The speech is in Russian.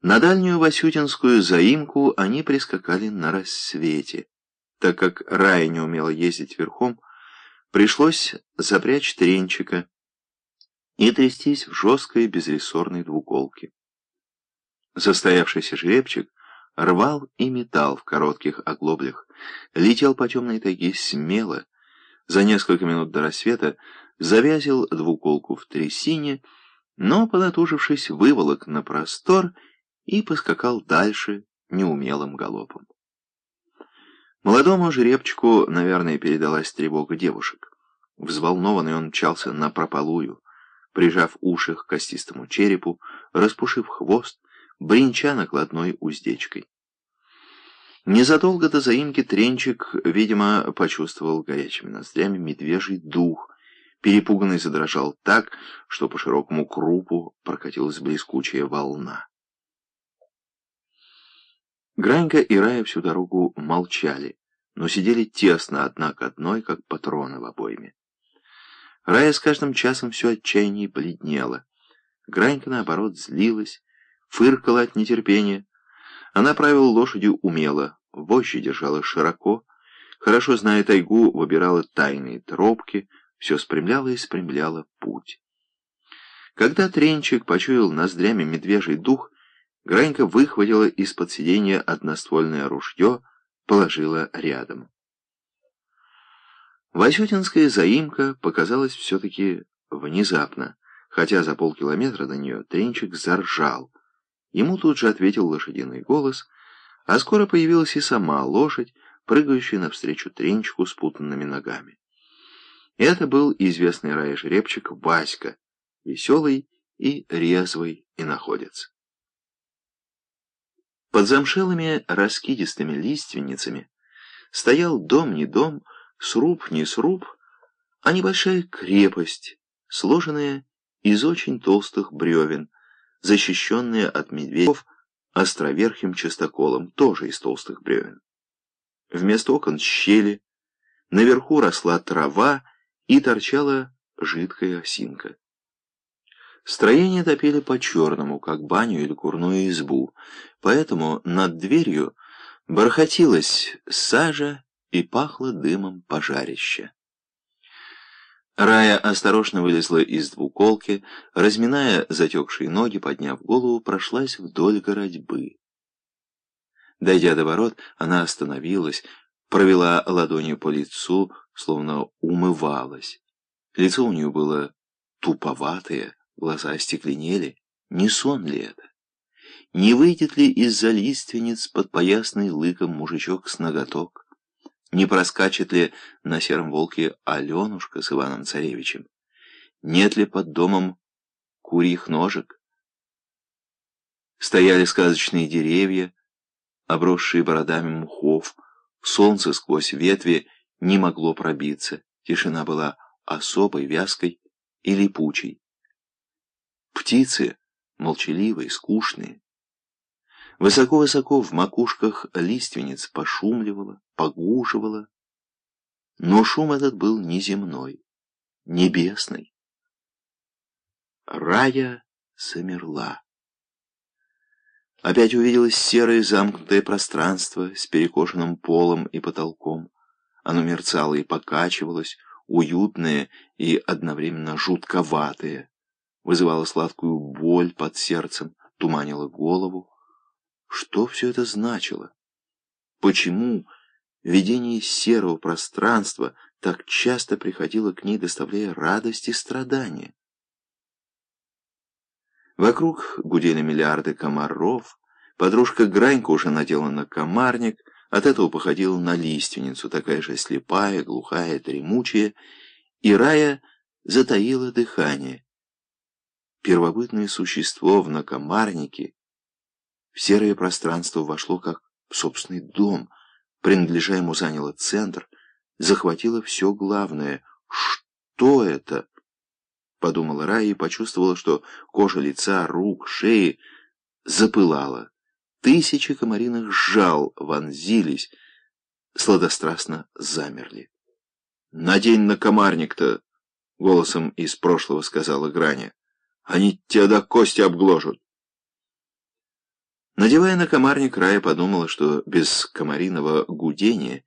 На дальнюю Васютинскую заимку они прискакали на рассвете. Так как Рая не умела ездить верхом, пришлось запрячь тренчика и трястись в жесткой безрессорной двуколке. Застоявшийся жеребчик рвал и метал в коротких оглоблях, летел по темной тайге смело, за несколько минут до рассвета завязил двуколку в трясине, но, понатужившись, выволок на простор и поскакал дальше неумелым галопом. Молодому жеребчику, наверное, передалась тревога девушек. Взволнованный он мчался на прополую, прижав уши к костистому черепу, распушив хвост, бринча накладной уздечкой. Незадолго до заимки Тренчик, видимо, почувствовал горячими ноздрями медвежий дух, перепуганный задрожал так, что по широкому крупу прокатилась блескучая волна. Гранька и Рая всю дорогу молчали, но сидели тесно одна к одной, как патроны в обойме. Рая с каждым часом все отчаяннее бледнела. Гранька, наоборот, злилась, фыркала от нетерпения. Она правила лошадью умело, вожжи держала широко, хорошо зная тайгу, выбирала тайные тропки, все спрямляла и спрямляла путь. Когда Тренчик почуял ноздрями медвежий дух, Гранька выхватила из-под сиденья одноствольное ружье, положила рядом. Васютинская заимка показалась все-таки внезапно, хотя за полкилометра до нее Тренчик заржал. Ему тут же ответил лошадиный голос, а скоро появилась и сама лошадь, прыгающая навстречу Тренчику с путанными ногами. Это был известный рай жеребчик Васька, веселый и резвый и находится. Под замшелыми раскидистыми лиственницами стоял дом не дом, сруб не сруб, а небольшая крепость, сложенная из очень толстых бревен, защищенная от медведев островерхим частоколом, тоже из толстых бревен. Вместо окон щели, наверху росла трава и торчала жидкая осинка. Строение топили по-черному, как баню или курную избу, поэтому над дверью бархатилась сажа и пахло дымом пожарища. Рая осторожно вылезла из двуколки, разминая затекшие ноги, подняв голову, прошлась вдоль городьбы. Дойдя до ворот, она остановилась, провела ладонью по лицу, словно умывалась. Лицо у нее было туповатое, Глаза остекленели. Не сон ли это? Не выйдет ли из-за лиственниц под поясный лыком мужичок с ноготок? Не проскачет ли на сером волке Аленушка с Иваном Царевичем? Нет ли под домом курьих ножек? Стояли сказочные деревья, обросшие бородами мухов. Солнце сквозь ветви не могло пробиться. Тишина была особой, вязкой и липучей. Птицы молчаливые, скучные. Высоко-высоко в макушках лиственниц пошумливало, погуживало. Но шум этот был неземной, небесный. Рая замерла. Опять увиделось серое замкнутое пространство с перекошенным полом и потолком. Оно мерцало и покачивалось, уютное и одновременно жутковатое вызывала сладкую боль под сердцем, туманила голову. Что все это значило? Почему видение серого пространства так часто приходило к ней, доставляя радость и страдания? Вокруг гудели миллиарды комаров, подружка Гранька уже надела на комарник, от этого походила на лиственницу, такая же слепая, глухая, дремучая, и Рая затаила дыхание первобытное существо в накомарнике в серое пространство вошло как собственный дом, принадлежа ему заняло центр, захватило все главное. Что это? Подумала Рая и почувствовала, что кожа лица, рук, шеи запылала. Тысячи комариных жал вонзились, сладострастно замерли. «Надень на комарник-то!» — голосом из прошлого сказала Граня. Они тебя до кости обгложат. Надевая на комарник, Рая подумала, что без комариного гудения